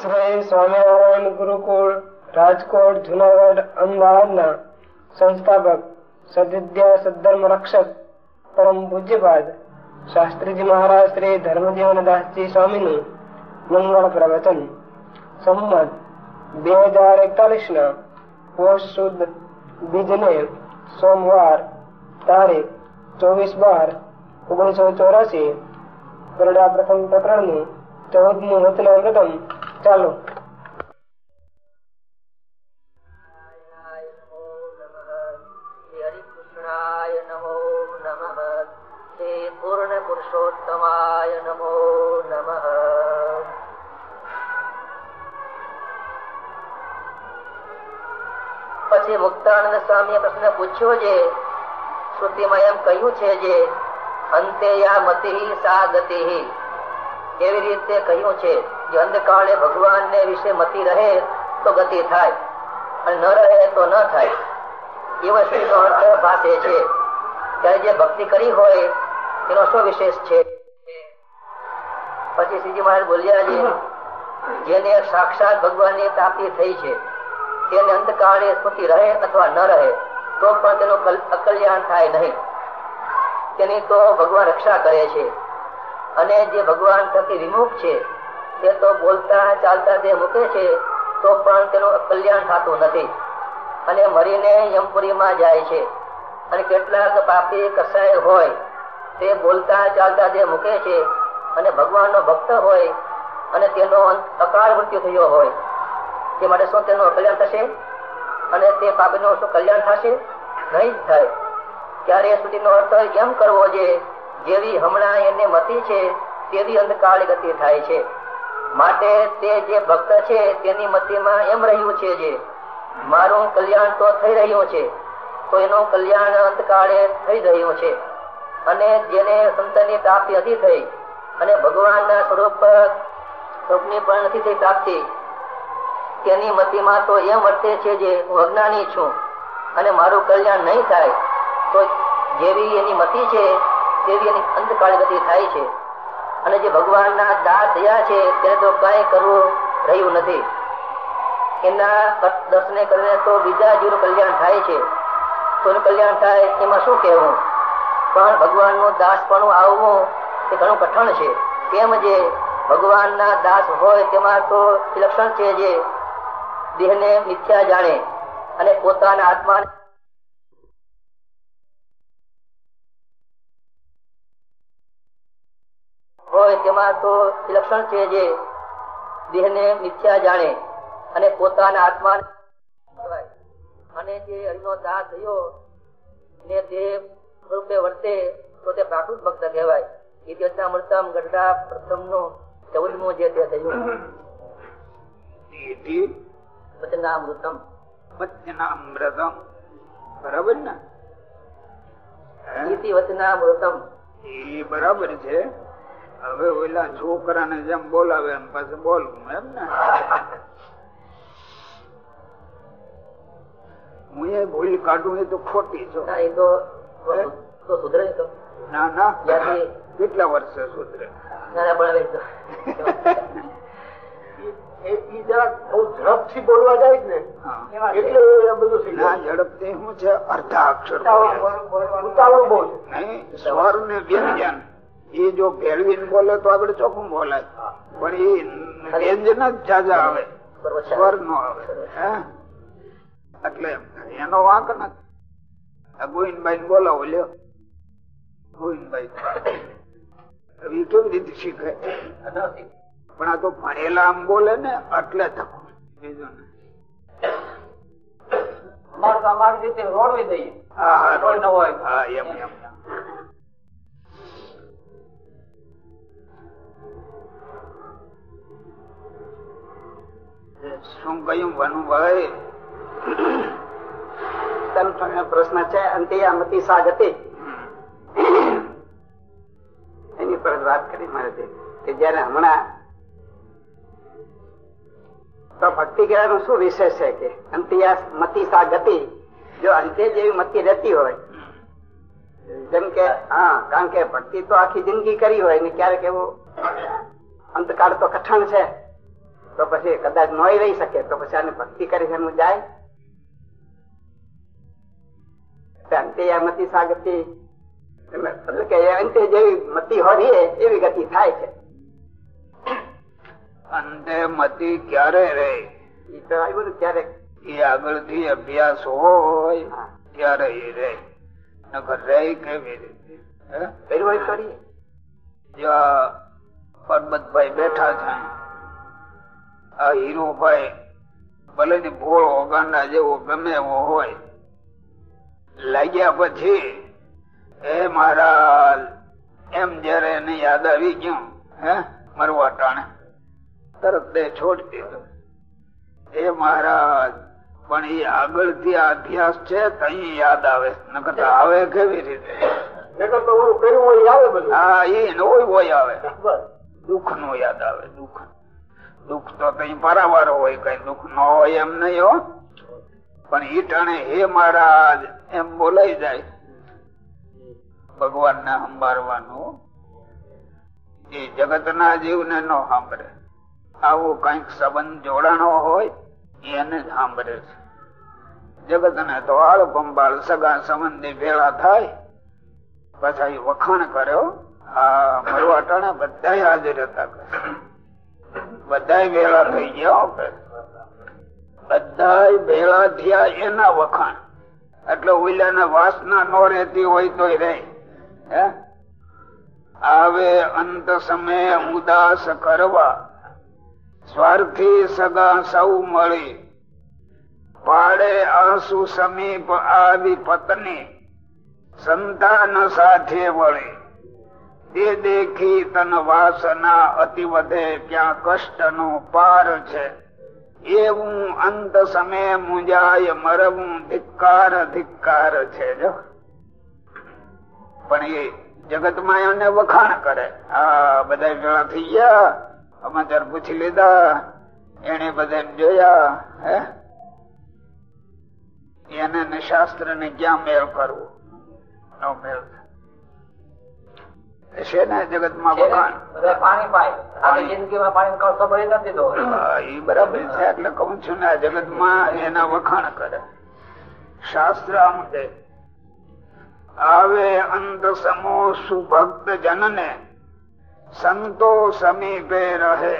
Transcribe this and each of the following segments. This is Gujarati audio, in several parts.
શ્રી સ્વામિનારાયણ ગુરુકુળ, રાજકોટ, જુનાગઢ, અમદાવાદના સંસ્થાપક, સદવિદ્યા, સદધર્મ રક્ષક, પરમ પૂજ્યપાદ શાસ્ત્રીજી મહારાજ શ્રી ધર્મજીવનદાસજી સ્વામીનું મંગળ પ્રવચન. સંમત બે હજાર એકતાલીસ ના પોષ સુદ બીજને સોમવાર તારીખ ચોવીસ બાર ઓગણીસો ચોરાસી. ગરડા પ્રથમ પ્રકરણનું ચૌદમું વચનામૃતમ ચાલો. પૂર્ણ પુરુષોત્તમાય નમો નમઃ. પછી મુક્તાનંદ સ્વામીએ પ્રશ્ન પૂછ્યો છે. શ્રુતિમાં એમ કહ્યું છે જે, અંતે યા મતિ સા ગતિ. એવી રીતે કહ્યું છે જે અંધકાળે ભગવાન ને વિશે મતી રહે તો ગતિ થાય અને ન રહે તો ન થાય. એ વસ્તુનો અર્થ ભાષે છે. ત્યારે જે ભક્તિ કરી હોય, એનો શું વિશેષ છે? પછી શ્રીજી મહારાજ બોલ્યા છે, જેને સાક્ષાત ભગવાનની પ્રાપ્તિ થઈ છે, તેને અંધકાળે સ્મૃતિ રહે અથવા ન રહે, તો પણ તેનું અકલ્યાણ થાય નહીં. તેની તો ભગવાન રક્ષા કરે છે. અને જે ભગવાન થકી વિમુખ છે, તે તો બોલતા ચાલતા જે મૂકે છે, તો પણ તેનું કલ્યાણ થતું નથી. અને મરીને યમપુરીમાં જાય છે. અને કેટલાક પાપી કસાય હોય, તે બોલતા ચાલતા જે મૂકે છે, અને ભગવાનનો ભક્ત હોય, અને તેનો અકાળ મૃત્યુ થયો હોય, તે માટે શું તેનું કલ્યાણ થશે? અને તે પાપીનું શું કલ્યાણ થશે? નહીં થાય. ત્યારે સુધીનો અર્થ એમ કરવો છે જેવી હમણાં એને મતી છે, તેવી અંધકાળ ગતિ થાય છે. માટે તે જે ભક્ત છે, તેની મતીમાં એમ રહ્યું છે જે, મારું કલ્યાણ તો થઈ રહ્યું છે, તો એનું કલ્યાણ અંતકાળે થઈ રહ્યું છે. અને જેને સંતની પ્રાપ્તિ નથી થઈ, અને ભગવાનના સ્વરૂપ સ્વરૂપની પણ નથી થઈ પ્રાપ્તિ, તેની મતિમાં તો એમ વર્તે છે જે, હું અજ્ઞાની છું, અને મારું કલ્યાણ નહીં થાય, તો જેવી એની મતિ છે ગતિ થાય છે. અને જે ભગવાનના દાસ થયા છે, તેને તો કઈ કરવું રહ્યું નથી. એના દર્શને કરીને તો બીજા જીવનું કલ્યાણ થાય છે. તો કલ્યાણ થાય, એમાં શું કહેવું? પણ ભગવાનનું પણ આવવું એ ઘણું કઠણ છે. કેમ જે ભગવાનના દાસ હોય, તેમાં તો લક્ષણ છે જે દેહને મિથ્યા જાણે અને પોતાના આત્મા હોય તેમાં તો લક્ષણ છે જે દેહને મિથ્યા જાણે અને પોતાના આત્મા અને જે હરિનો દાહ થયો ને તે સ્વરૂપે વર્તે તો તે પ્રાકૃત ભક્ત કહેવાય. ઇતિવચનામૃતમ ગઢડા પ્રથમ નો ચૌદમો જે તે થયું. વચનામૃતમ વચનામૃતમ બરાબર ને? વચનામૃતમ એ બરાબર છે. હવે ઓલા છોકરાને જેમ બોલાવે એમ પાછું બોલવું એમ ને. હું એ ભૂલ કાઢું એ તો ખોટી છો. ના, એ તો તો સુધરે ને તો. ના ના. કેટલા વર્ષે સુધરે? ઝડપથી બોલવા જાય ને. એટલે બધું ના ઝડપથી શું છે? અર્ધા અક્ષર. નહીં સ્વર ને વ્યંજન. એ જો ભેળવીને બોલે તો આપડે ચોખ્ખું બોલાય. પણ એ રેન્જ જ જાજા આવે. સ્વર નો આવે? એટલે એનો વાંક નથી ગોવિંદભાઈ બોલાવો લ્યો. ગોવિંદભાઈ. કેવી રીતે શીખે? પણ આ તો ભણેલા આમ બોલે ને એટલે થકું બીજું. અમારું અમારી રીતે રોડવી દઈએ હા હા કોઈ ન હોય. હા એમ એમ. શું કહ્યું પ્રશ્ન છે અંતિયામતિ સાગતે એની પર વાત કરી મારે કે જયારે હમણાં તો ભક્તિ કર્યાનું શું વિશેષ છે કે? અંતિયા મતિ સા ગતિ જો અંતે જેવી મતિ રહેતી હોય, જેમ કે, હા, કારણ કે ભક્તિ તો આખી જિંદગી કરી હોય ને ક્યારેક એવું અંતકાળ તો કઠણ છે. તો પછી કદાચ નોઈ રહી શકે તો પછી આને ભક્તિ કરી છે એનું જાય. અંતે આ મતિ સાગતિ એટલે કે અંતે જેવી મતિ હોરી એવી ગતિ થાય છે. અંતે મતી ક્યારે રહે એ તો આવ્યું ને ક્યારેક. એ આગળથી અભ્યાસ હોય. ત્યારે એ રહે નકર રહે કેવી રીતે? કરીએ. જ્યાં પરબતભાઈ બેઠા છે આ હીરુભાઈ ભલે ને ભોળો ગાંડા જેવો ગમે એવો હોય લાગ્યા પછી એ મહારાજ એમ જયારે એને યાદ આવી ગયું હે મરવા ટાણે તરત તે છોડી દીધો. એ મહારાજ પણ એ આગળથી આ અભ્યાસ છે તઈ યાદ આવે નકર આવે કેવી રીતે? હા એ હોય આવે. દુઃખ નો યાદ આવે દુઃખ. દુઃખ તો કઈ પારાવાર હોય કઈ દુઃખ ન હોય એમ નહીં હો. પણ ઈટાણે ટાણે હે મહારાજ, એમ બોલાઈ જાય. ભગવાન ને સંભાળવાનું. એ જગત ના જીવ ને ન સાંભળે. આવું કંઈક સંબંધ જોડાણો હોય, એને જ સાંભળે છે. જગત ને તો આળ પંબાળ સગા સંબંધી ભેળા થાય. પછી વખાણ કર્યો આ મરવા ટાણે બધા હાજર હતા બધા ભેળા થઈ ગયા બધા ભેળા થયા એના વખાણ. એટલે ઓઈલાને વાસના ન રહેતી હોય તો રે આવે અંત સમય ઉદાસ કરવા. સ્વાર્થી સગા સૌ મળી. પાડે આંસુ સમીપ આવી પત્ની. સંતાન સાથે વળી. તે દેખી તન વાસના અતિ વધે ક્યાં કષ્ટ નો પાર છે. એવું અંત સમય મુંજાય, મરવું ધિક્કાર ધિક્કાર છે જો. પણ એ જગતમાં એને વખાણ કરે. આ બધા ભેળા થઈ ગયા, સમાચાર પૂછી લીધા, એને બધા જોયા, હે? એને શાસ્ત્ર ને ક્યાં મેળ કરવો? નો મેળ છે ને જગતમાં વખાણ પાણી પાય. આપણી જિંદગીમાં પાણી નથી હા, બરાબર છે. એટલે કઉ છું ને આ જગતમાં એના વખાણ કરે. શાસ્ત્ર આમ કે આવે અંત સમો સુભક્ત જનને સંતો સમીપે રહે.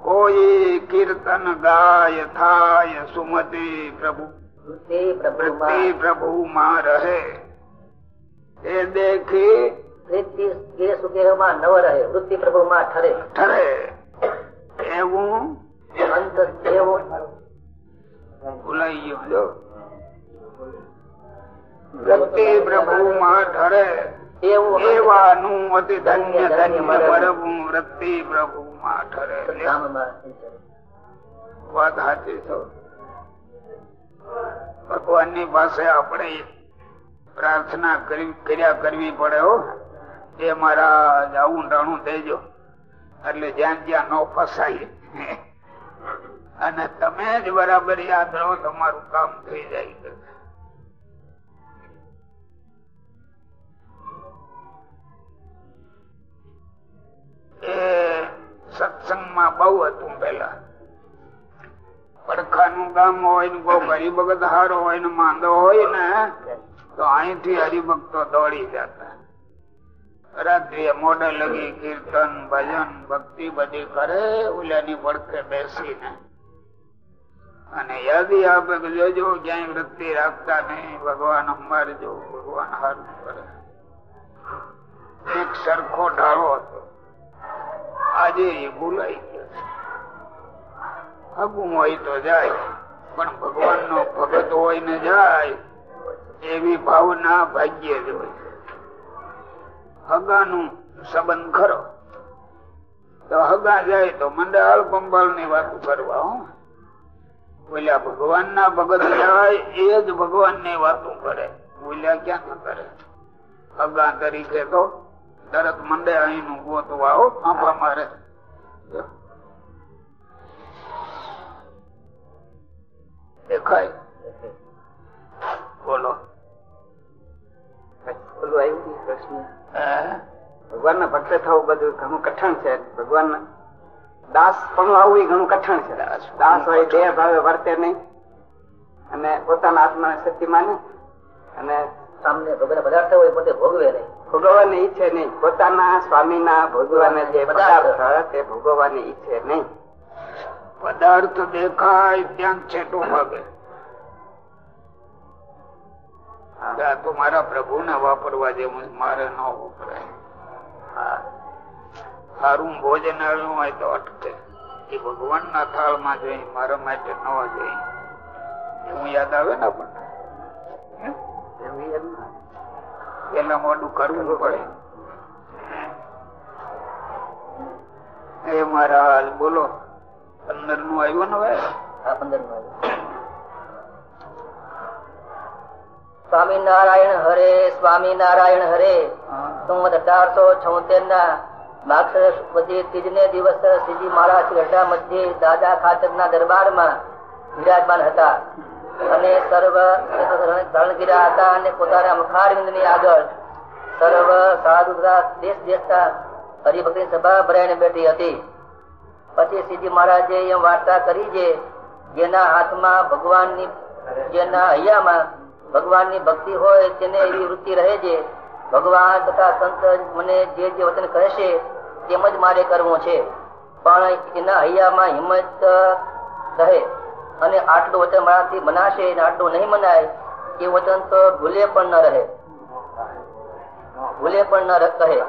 કોઈ કીર્તન ગાય થાય સુમતિ પ્રભુ પ્રભુ માં રહે. એ દેખી નવ રહે વૃત્તિ પ્રભુમાં ઠરે. ઠરે. એવું અંત એવો ભૂલાઈ ગયો વૃત્તિ પ્રભુ માં ઠરે એવાનું અતિ ધન્ય ધન્ય પરવું વૃત્તિ પ્રભુ ઠરે. વાત સાચી છો. ભગવાનની પાસે આપણે પ્રાર્થના કરી કર્યા કરવી પડે હો. એ મહારાજ આવું ટાણું દેજો એટલે જ્યાં જ્યાં ન ફસાય. અને તમે જ બરાબર યાદ રહો, તમારું કામ થઈ જાય. એ સત્સંગમાં બહુ હતું પેલા પડખાનું ગામ હોય ને કોઈ હરિભગત હારો હોય ને માંદો હોય ને, તો અહીંથી હરિભક્તો દોડી જતા. રાત્રિએ મોડે લગી કીર્તન, ભજન, ભક્તિ બધી કરે ઓલાની પડખે બેસીને. અને યાદી આપે જોજો, ક્યાંય વૃત્તિ રાખતા નહીં, ભગવાન અમારજો ભગવાન હારું કરે. એક સરખો ઢાળો હતો. આજે એ ભૂલાઈ ગયો હગું હોય તો જાય, પણ ભગવાન નો ભગત હોય ને જાય, એવી ભાવના ભાગ્ય જ હોય. હગાનું સંબંધ ખરો. તો હગા જાય તો મંડાળ પંબાળની વાત કરવા, હો. બોલ્યા ભગવાન ના ભગત જાય એ જ ભગવાનની વાતો કરે. બોલ્યા, ક્યાં ના કરે? હગા તરીકે તો તરત મંડે અહીં નું ગોતવા, હો, ફાંફા મારે. દેખાય? બોલો. બોલો, આવ્યું પ્રશ્ન? ભગવાન ના ભક્ત થવું બધું ઘણું કઠણ છે. ભગવાન દાસ પણ આવું એ ઘણું કઠણ છે. દાસ હોય દેહ ભાવે વર્તે નહીં. અને પોતાના આત્મા શક્તિ માને. અને સામને ભગવાન પદાર્થ હોય પોતે ભોગવે નહીં. ભોગવવાની ઈચ્છે નહીં. પોતાના સ્વામીના ભોગવાને જે પદાર્થ. તે ભોગવવાની ઈચ્છે નહીં. પદાર્થ દેખાય ત્યાં છેટું ભાગે. આ તો મારા પ્રભુ ને વાપરવા જેવું મારે ન વપરાય સારું ભોજન આવ્યું હોય તો અટકે. એ ભગવાન ના થાળમાં જોઈ, મારા માટે ન જોઈ. એવું યાદ આવે ને આપણને? પેલા મોડું કરવું પડે. એ મહારાજ બોલો. પંદરનું આવ્યું ને હવે? પંદરનું સ્વામિનારાયણ હરે સ્વામિનારાયણ હરે. સંવત અઢારસો છોતેર ના માગસર ત્રીજને દિવસ શ્રીજી મહારાજ ગઢડા મધ્યે દાદા ખાતરના દરબારમાં વિરાજમાન હતા. અને સર્વ હતા અને પોતાના મુખારવિંદની આગળ સર્વ સાધુ દેશ દેશતા હરિભક્તિ સભા ભરાઈને બેઠી હતી. પછી શ્રીજી મહારાજે એમ વાર્તા કરી છે જેના હાથમાં ભગવાનની જેના હૈયામાં ભગવાનની ભક્તિ હોય તેને એવી વૃત્તિ રહે છે. ભગવાન તથા સંત મને જે જે વચન કહેશે તેમ જ મારે કરવું છે. પણ એના હૈયામાં હિંમત રહે. અને આટલું વચન મારાથી મનાશે અને આટલું નહીં મનાય, એ વચન તો ભૂલે પણ ન રહે. ભૂલે પણ ન રહે.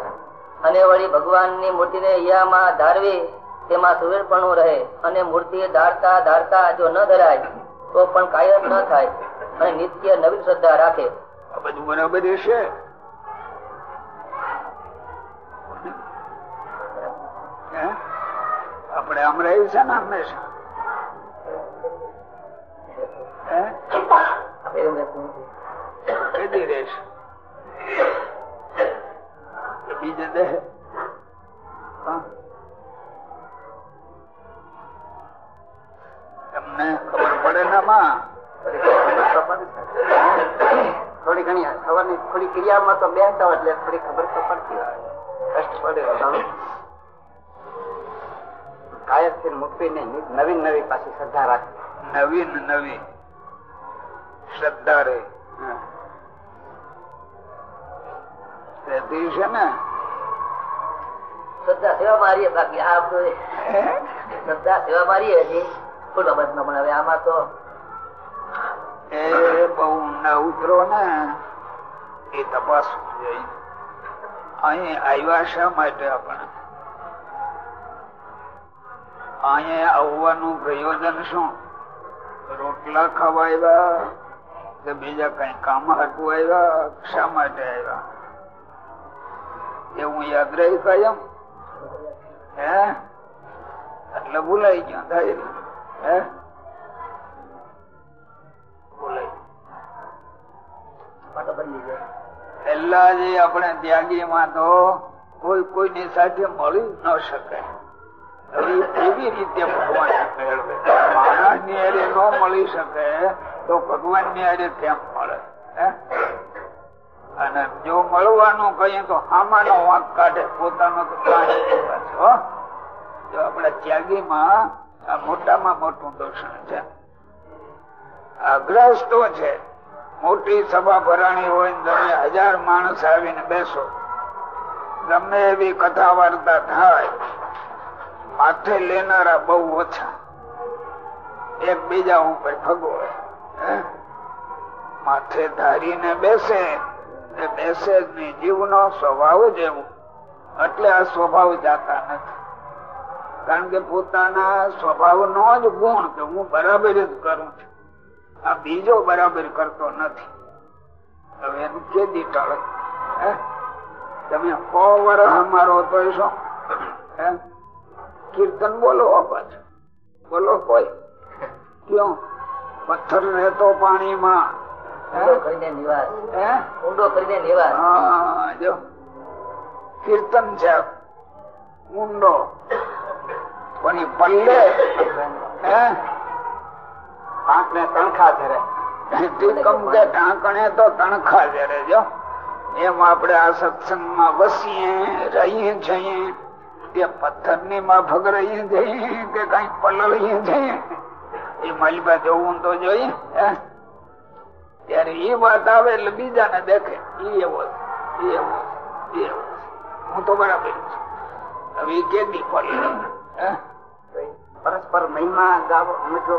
અને વળી ભગવાનની મૂર્તિને હૈયામાં ધારવી, તેમાં સુવેરપણું રહે. અને મૂર્તિ ધારતા ધારતા જો ન ધરાય, તો પણ કાયમ ન થાય. અને નિત્ય નવી શ્રદ્ધા રાખે. આ બધું બરાબર છે આપણે આમ રહ્યું છે ને હંમેશા. બીજે દે. ક્રિયામાં તો બેસતા એટલે થોડી ખબર તો પડતી હોય. કષ્ટ પડે ઘણું. કાયરથી મૂકવીને નવીન નવી પાછી શ્રદ્ધા રાખવી નવી નવી. શ્રદ્ધા રે. છે ને. શ્રદ્ધા સેવા મારીએ બાકી આ શ્રદ્ધા સેવા મારીએ હજી. ખોટો પણ હવે આમાં તો એ બહુ ઊંડા ઉતરો ને. એ તપાસવું જોઈએ અહીં આવ્યા શા માટે આપણે? અહીંયા આવવાનું પ્રયોજન શું? રોટલા ખાવા આવ્યા કે બીજા કઈ કામ હતું આવ્યા? શા માટે આવ્યા? એવું યાદ રહી કાયમ? હે? એટલે ભૂલાઈ ગયો, થાય હે? ભૂલાઈ બદલી પેલા જે આપણે ત્યાગી માં તો કોઈ કોઈની સાથે મળી ન શકે. એવી રીતે ભગવાન માણસની હારે ન મળી શકે તો ભગવાનની હારે કેમ મળે? અને જો મળવાનું કહીએ તો આમાંનો વાંક કાઢે, પોતાનો તો પાછો. જો આપણે ત્યાગી માં આ મોટામાં મોટું દર્શન છે. અગ્રસ્તો છે. મોટી સભા ભરાણી હોય તમે હજાર માણસ આવીને બેસો. ગમે એવી કથા વાર્તા થાય, માથે લેનારા બહુ ઓછા. એકબીજા ઉપર ભગવે માથે ધારીને બેસે એ બેસે જ નહીં. જીવનો સ્વભાવ જ એવું. એટલે આ સ્વભાવ જાતા નથી. કારણ કે પોતાના સ્વભાવનો જ ગુણ કે હું બરાબર જ કરું છું. આ બીજો બરાબર કરતો નથી. હવે એનું કેદી ટાળે. હે? તમે કો વર્ષ અમારો તો શું કીર્તન બોલો પાછું. બોલો કોઈ. કયો? પથ્થર રહેતો પાણીમાં. હે? ઊંડો કરીને નિવાસ. હે? ઊંડો કરીને નિવાસ. કીર્તન છે ઊંડો. પણ પલ્લે? હે? આંખને તણખા ધરે કમ કે ઢાંકણે તો તણખા જરે, જો. એમ આપણે આ સત્સંગમાં વસીએ, રહીએ જઈએ તે પથ્થરની માફક રહીએ જઈએ કે કઈ પલળીએ જઈએ. એ માલિબા જવું તો જોઈએ? ત્યારે એ વાત આવે એટલે બીજાને દેખે. એ એવો એવો હું તો બરાબર છું. હવે કેદી પલળે? પરસ્પર મહિમા ગાવો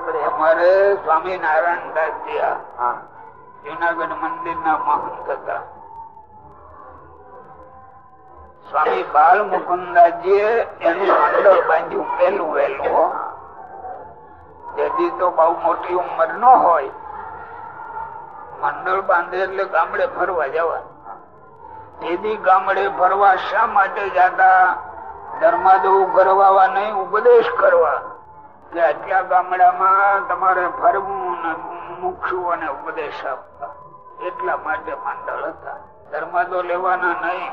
પડે અમારે સ્વામિનારાયણ દાસજી જુનાગઢ મંદિર ના મહંત હતા. સ્વામી બાલ મુકુદાજી એનું મંડળ બાંધ્યું પેલું વહેલું હો. તો બહુ મોટી ઉંમર ન હોય. મંડળ બાંધે એટલે ગામડે ફરવા જવા તેથી ગામડે ફરવા શા માટે જતા? ધર્માદો કરવા નહીં ઉપદેશ કરવા. આટલા ગામડામાં તમારે ફરવું મુક્ષું અને ઉપદેશ આપવા. એટલા માટે મંડળ હતા. ધર્માદો લેવાના નહીં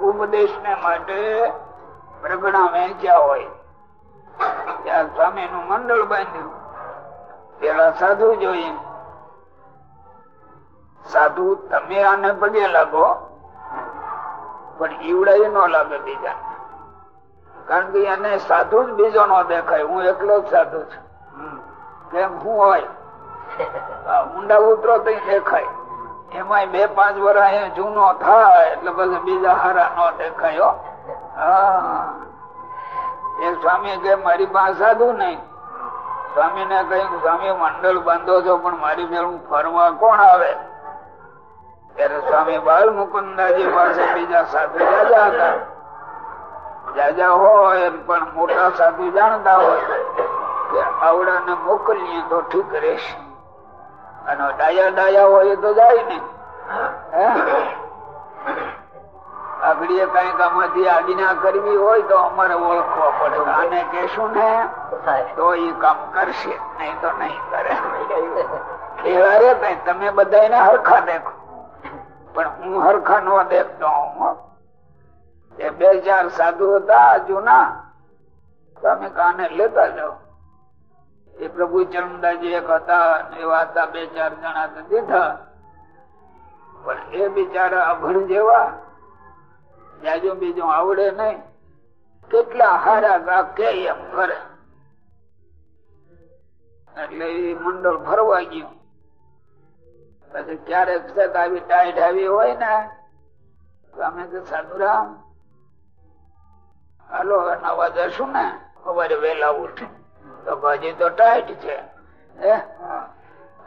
ઉપદેશ ને માટે પ્રગણા વહેંચ્યા હોય. ત્યાં સ્વામી નું મંડળ બાંધ્યું. પેલા સાધુ જોઈએ સાધુ તમે આને પગે લાગો, પણ ઈવડાય ન લાગે બીજા કારણ કે એને સાધુ જ બીજો નો દેખાય. હું એકલો જ સાધુ છું. કેમ? હું હોય. ઊંડા ઉતરો તો દેખાય. એમાં બે પાંચ વર્ષ જૂનો થાય એટલે પછી બીજા હારા નો દેખાય હો. હા. એ સ્વામી કે મારી પાસે સાધુ નહીં. સ્વામી ને કહ્યું સ્વામી મંડળ બાંધો છો પણ મારી ભેળું ફરવા કોણ આવે? ત્યારે સ્વામી બાલ મુકુંદાજી પાસે બીજા સાધુ રાજા હતા. જાજા હોય પણ મોટા સાધુ જાણતા હોય કે આવડાને મોકલીએ તો ઠીક રહેશે. અને ડાયા ડાયા હોય તો જાય ને. આગળીએ આગળ કંઈક આમાંથી આજ્ઞા કરવી હોય તો અમારે ઓળખવા પડે. આને કેશું ને તો એ કામ કરશે નહીં તો નહીં કરે. એવા રે તમે બધા એને હરખા દેખો. પણ હું હરખા ન દેખતો હું. એ બે ચાર સાધુ હતા, જૂના. તમે કાને લેતા જાઓ? એ પ્રભુ ચરણદાસજી એક હતા એવા હતા, બે ચાર જણા તો દીધા પણ એ બિચારા અભણ જેવા, જાજો બીજો આવડે નહીં. કેટલા હારા ગા કે એમ કરે. એટલે એ મંડળ ફરવા ગયું. પછી ક્યારેક આવી, ટાઈટ આવી હોય ને, તો અમે તો સાધુરામ હાલો હવે નવા જશું ને. સવારે વેલા ઉઠે. તો હજી તો ટાઈટ છે?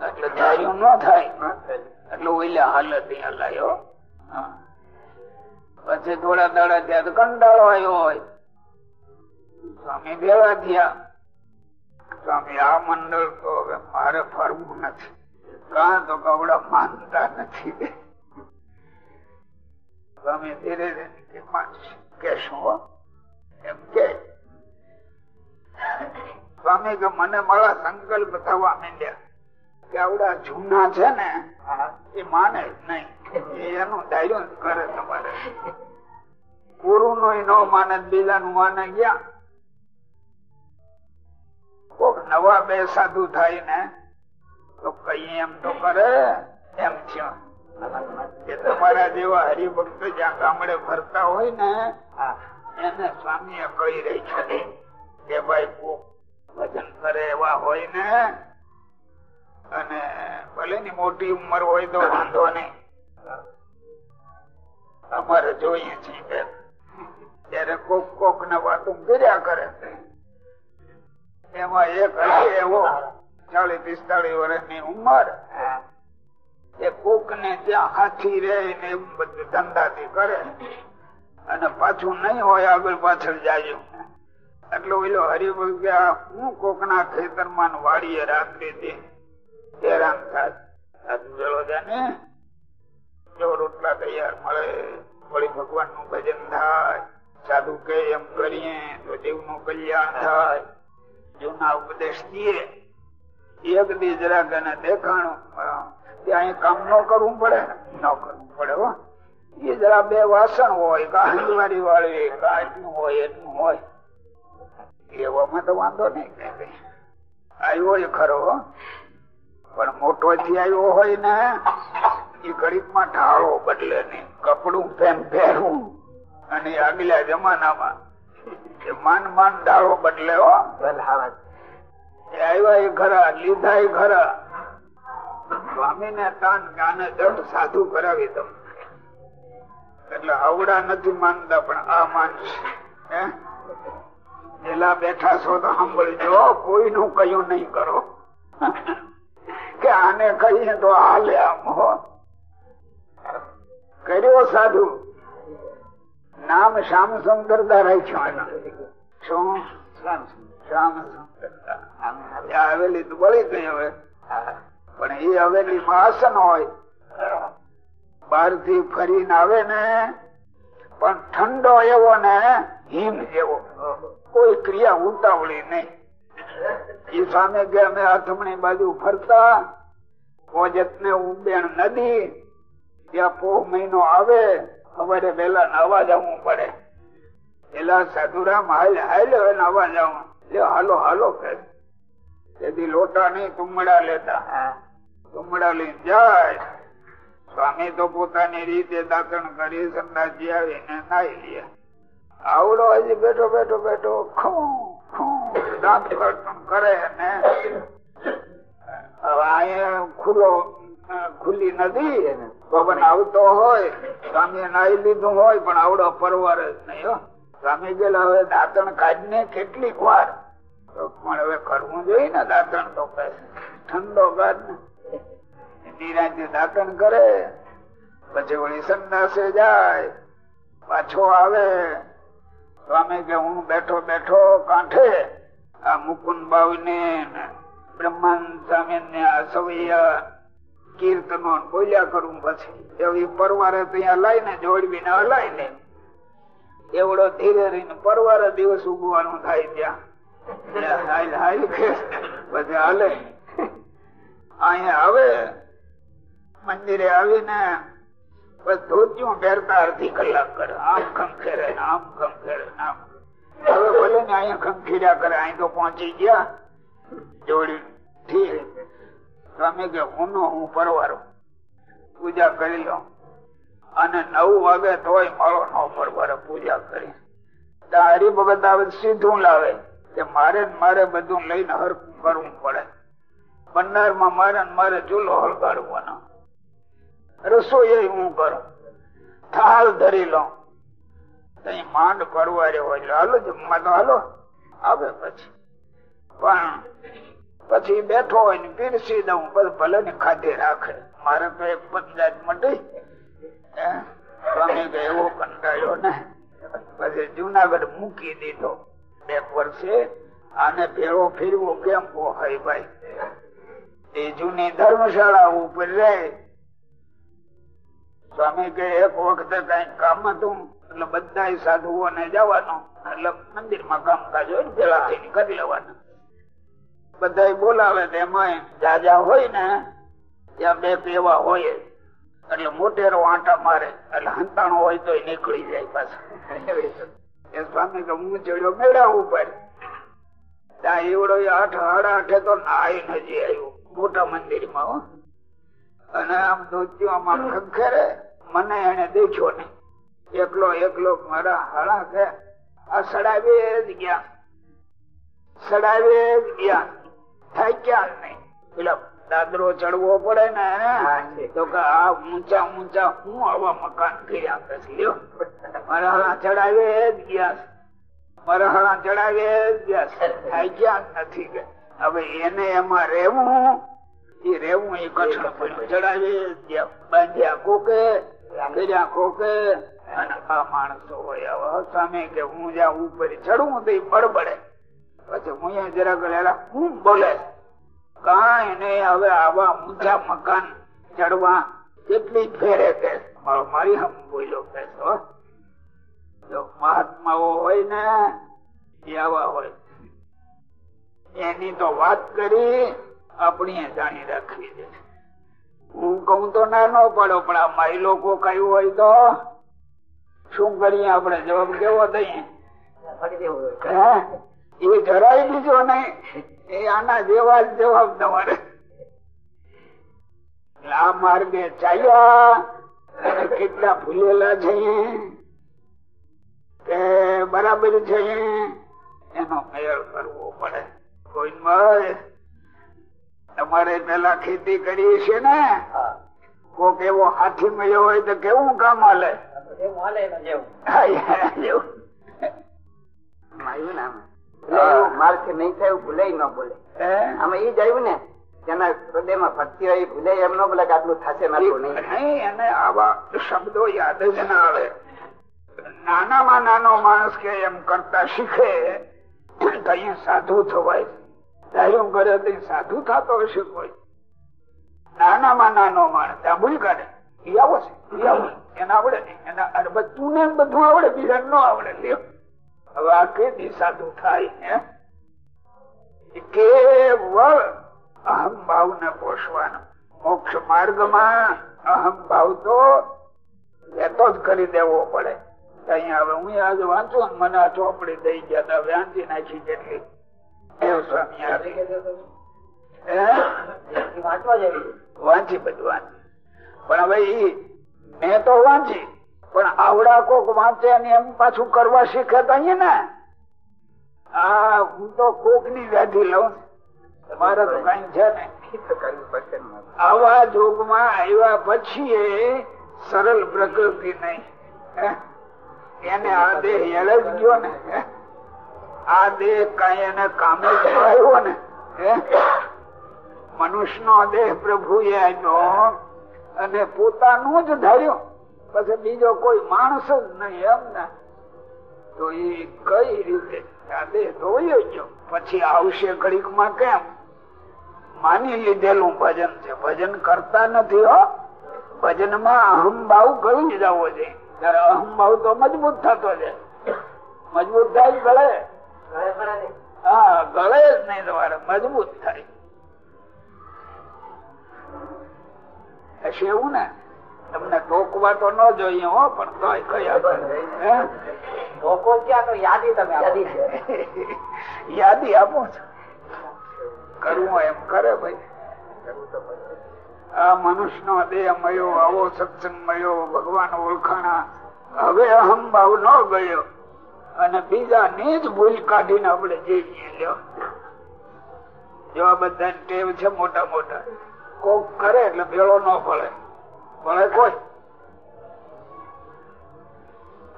એટલે ધાર્યું ન થાય. એટલે ઓઈલા હાલત ત્યાં લાયો. પછી થોડા દાડા ત્યાં તો કંટાળો આવ્યો હોય. સ્વામી ભેગા થયા સ્વામી, આ મંડળ તો હવે મારે ફરવું નથી. કાં તો કવડા માનતા નથી. સ્વામી ધીરે ધીરે કે શું? એમ કે સ્વામી કે મને મારા સંકલ્પ થવા માંડ્યા કે આવડા જૂના છે ને એ માને જ નહીં. એનું ધાર્યું કરે તમારે. ગુરુ નો ન માને બીજા નું માને ગયા. કોક નવા બે સાધુ થાય ને તો કઈ એમ તો કરે એમ થયો. કે તમારા જેવા હરિભક્ત જ્યાં ગામડે ફરતા હોય ને એને સ્વામી કહી રહી છે કે ભાઈ ભજન કરે એવા હોય ને, અને ભલે ની મોટી ઉંમર હોય તો વાંધો નહીં. અમારે જોઈએ છીએ. ત્યારે કોક કોક ને વાતો કર્યા કરે. એમાં એક હશે એવો ચાલીસ પિસ્તાળીસ વર્ષની ઉંમર. એ કોક ને ત્યાં હાથી રહે ને એવું બધું ધંધાથી કરે. અને પાછું નહીં હોય આગળ પાછળ જાય એટલે ઓલો હરિભગ હું કોકના ખેતરમાં માં વાળીએ રાત્રે હેરાન થાય. ને જો રોટલા તૈયાર મળે, વળી ભગવાનનું ભજન થાય, સાધુ કે એમ કરીએ તો દેવનું કલ્યાણ થાય. જૂના ઉપદેશ દઈએ એક દી જરાક એને દેખાણું ત્યાં કામ ન કરવું પડે ન કરવું પડે હો. એ જરા બે વાસણ હોય કા હંજવારી વાળી કાચનું હોય એટલું હોય. એવામાં તો વાંધો નહીં આવ્યો એ ખરો. પણ મોટો થી આવ્યો હોય ને એ ગરીબમાં ઢાળો બદલે નહીં. કપડું ફેમ પહેરવું અને આગલા જમાનામાં એ માન માન ઢાળો બદલે હો. એ આવ્યા એ ખરા લીધા એ ખરા સ્વામી ને તાન ગાને દંડ સાધુ કરાવી દઉં. એટલે આવડા નથી માનતા પણ આ માનશે. પેલા બેઠા છો તો સાંભળજો કોઈનું કયું નહીં કરો. કે આને કહીએ તો હાલે આમ હો. કર્યો સાધુ. નામ શ્યામ સુંદરતા રાખ્યો એના. શું? શ્યામ સુંદરતા આવેલી તો બળી ગઈ હવે. પણ એ હવેલી માં આસન હોય. બહારથી ફરીને આવે ને પણ ઠંડો એવો ને હિમ જેવો. કોઈ ક્રિયા ઉતાવળી નહીં. એ સામે ગયા અમે હાથમણી બાજુ ફરતા ઓજત ને ઉબેણ નદી ત્યાં પોહ મહિનો આવે સવારે વેલા નાવા જવું પડે. પેલા સાધુરામ હાલ હાલ નાવા જવું હાલો હાલો કે તેથી લોટા નહીં તુમડા લેતા. તુમડા લઈ જાય. સ્વામી તો પોતાની રીતે દાતણ કરી સંદાસી આવીને નાઈ લે. આવડો હજી બેઠો બેઠો બેઠો, ખું ખું, દાંત કર્તન કરે ને. અહીંયા ખુલ્લો ખુલ્લી નદી પવન આવતો હોય સ્વામી નાઈ લીધું હોય, પણ આવડો પરવાર જ નહીં સ્વામી ગયેલા હવે દાંતણ કાઢીને કેટલીક વાર. પણ હવે કરવું જોઈએ ને દાંતણ તો ઠંડો ને. નિરાંતે દાતન કરે, પછી વળી સંન્યાસે જાય, પાછો આવે. સ્વામી કે હું બેઠો બેઠો કાંઠે આ મુકુંદ બાવને બ્રહ્માંડ ને આ સવૈયા કીર્તનો ને બોલ્યા કરું પછી. એવી પરવારે ત્યાં લાઈને જોડવીને હલાઈ લે એવડો ધીરે રહીને પરવારે દિવસ ઉગવાનું થાય ત્યાં. હાલ હાલ પછી હાલે. અહીંયા આવે. મંદિરે આવીને ધોતિયું પહેરતા અડધી કલાક કરે. આમ ખંખેરે આમ ખંખેરે, આમ. હવે ભલે ને અહીંયા ખંખીર્યા કરે, અહીં તો પહોંચી ગયા. જોડી ઠીક તમે કે હું હું પરવારો. પૂજા કરી લો અને નવ વાગે તોય મારો નો પરવારે, પૂજા કરી. ત્યાં હરિભગત આવે સીધું લાવે કે મારે મારે બધું લઈને હરકું કરવું પડે. બંનારમાં મારે મારે ચૂલો હળગાડવાનો. રસોઈ હું કરું. થાળ ધરી તઈ માંડ પરવારે હોય હાલો જમવા તો હાલો. આવે પછી. પણ પછી બેઠો હોય ને પીરસી દઉં પછી ભલે ને ખાધે રાખે. મારે તો એક પંચાયત મટી? સ્વામી કે એવો કંટાળ્યો ને. પછી જુનાગઢ મૂકી દીધો. બે વર્ષે આને ભેળો ફેરવો કેમ પોહાય ભાઈ? એ જૂની ધર્મશાળા ઉપર રહે. સ્વામી કે એક વખતે કઈ કામ હતું, એટલે બધા સાધુઓને જવાનું, એટલે મંદિરમાં કામકાજ હોય ને પેલા થઈને કરી લેવાનું. બધા બોલાવે તેમાં જાજા હોય ને, ત્યાં બે પેવા હોય. એટલે મોટેરો આંટા મારે, એટલે હંતાણો હોય તો નીકળી જાય પાછું. એ સ્વામી કે હું ચડ્યો મેળા ઉપર. ત્યાં એવડો આઠ, સાડા આઠે તો નાઈ નજી આવ્યો, મોટા મંદિરમાં અને આમ ધોતિયામાં ખંખેરે, મને એને દેખ્યો નહીં. એકલો એકલો મારા હાડા કે આ સડાવી જ ગયા. સડાવી જ ગયા. થાક્યા જ નહીં. પેલા દાદરો ચડવો પડે ને તો કે આ ઊંચા ઊંચા હું આવા મકાન કર્યા લ્યો. મારા હાડા ચડાવે જ ગયા. મરહણા ચડાવે જ ગયા. થાય ગયા નથી કે. હવે એને એમાં રહેવું આવા ઊંચા મકાન ચડવા કેટલી ફેરે કે. મારો મારી હમ બોલ્યો કે જો મહાત્માઓ હોય ને, એ આવા હોય. એની તો વાત કરી આપણી જાણી રાખવી હું કઉ તો ના ન પડો, પણ આ માઈ લોકો કયું હોય તો શું કરીએ આપણે? જવાબ કેવો દઈએ? એ જરાય બીજો નહીં. એ આના જેવા જવાબ તમારે. આ માર્ગે ચાલ્યા. કેટલા ભૂલેલા છે કે બરાબર છે એનો મેળ કરવો પડે. કોઈ તમારે પેલા ખેતી કરી છે ને. કોક એવો હાથી મળ્યો હોય તો કેવું કામ હાલે? નાનામાં નાનો માણસ કે એમ કરતા શીખે તો અહીંયા સાધુ થવાય. ધાર્યું કરે તો સાધુ થતો હશે કોઈ. નાનામાં નાનો માણસ, ત્યાં ભૂલ ઈ આવો છે એને આવડે એના અરબત તું ને બધું આવડે બીજા ન આવડે. લે. આ કેદી સાધુ ભાવ ને પોષવાનો. મોક્ષ માર્ગમાં અહમ ભાવ તો લેતો જ કરી દેવો પડે. અહીંયા હવે હું આજે વાંચું મને આ ચોપડી દઈ ગયા તા વાંચી નાખી કેટલી દેવ સ્વામી વાંચવા? વાંચી બધું વાંચી પણ હવે ઈ મેં તો વાંચી પણ આવડા કોક વાંચે અને એમ પાછું કરવા શીખે તો અહીંયા ને આ હું તો કોકની વ્યાધિ લઉં છું. મારે તો કઈ છે ને આવા જોગમાં આવ્યા પછી એ સરળ પ્રકૃતિ નહીં? એને આ દેહ હેળ જ ગયો ને? આ દેહ કઈ એને કામે જ આવ્યો ને મનુષ્ય નો દેહ પ્રભુ એ આપ્યો અને પોતાનું જ ધાર્યો. પછી બીજો કોઈ માણસ જ નહીં એમ ને. તો એ કઈ રીતે આ દેહ ધોઈ ગયો? પછી આવશે ઘડીકમાં કેમ? માની લીધેલું ભજન છે. ભજન કરતા નથી હો. ભજનમાં અહમ ભાવ કરી જવો છે. ત્યારે અહમ ભાવ તો મજબૂત થતો છે મજબૂત થાય ગળે હા ગળે જ નહીં તમારે મજબૂત થાય. હશે એવું ને તમને ટોકવા તો ન જોઈએ હો પણ તોય કયા હે? યાદી આપો. છો. કરવું એમ કરે ભાઈ. આ મનુષ્ય નો દેહ મળ્યો આવો સત્સંગ મળ્યો ભગવાન ઓળખાણા. હવે અહમ ભાવ ન ગયો. અને બીજા ની જ ભૂલ કાઢીને આપણે જઈએ લ્યો. બધા ટેવ છે મોટા મોટા. કોક કરે એટલે ભેળો ન પડે. ભળે કોઈ.